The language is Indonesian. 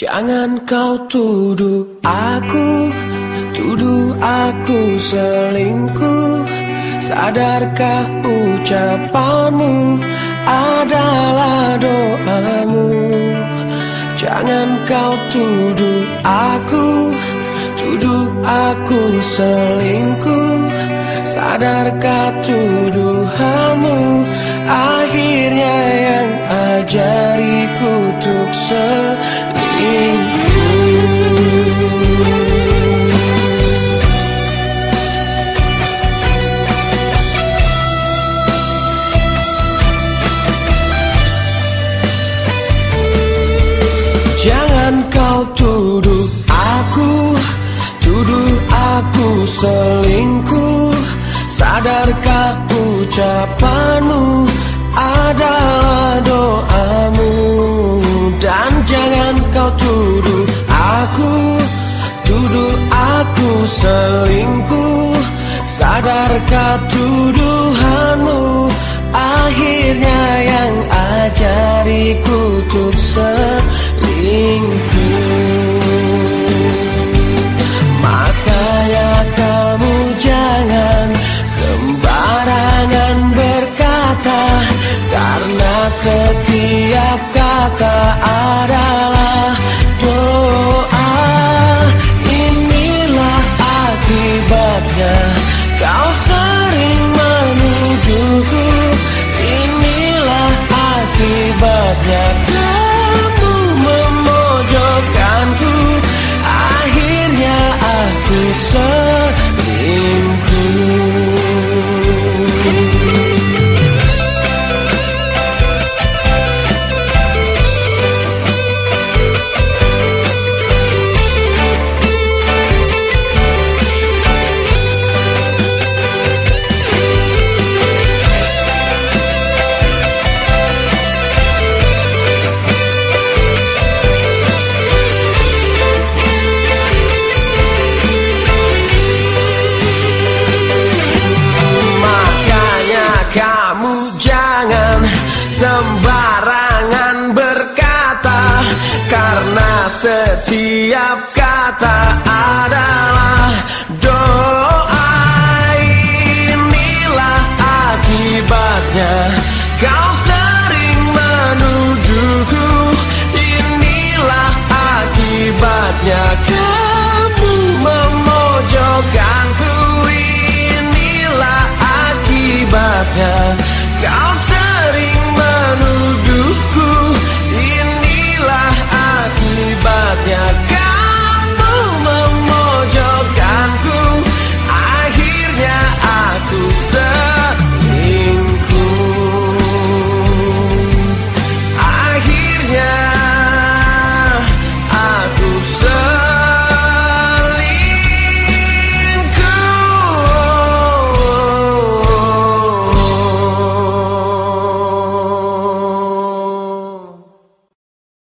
Jangan kau tuduh aku, tuduh aku selingkuh. Sadarkah ucapanmu? Adalah doamu. Jangan kau tuduh aku, tuduh aku selingkuh. Sadarkah tuduhanmu? Akhirnya yang ajariku untuk selingkuh Sadarkah ucapanmu? Adalah doamu. Dan jangan kau tuduh aku. Tuduh aku selingkuh. Sadarkah tuduhanmu? Akhirnya yang ajariku untuk Makanya Karena sembarangan berkata Karena setiap kata adalah doa. Inilah akibatnya. Kau sering menuduhku. Inilah akibatnya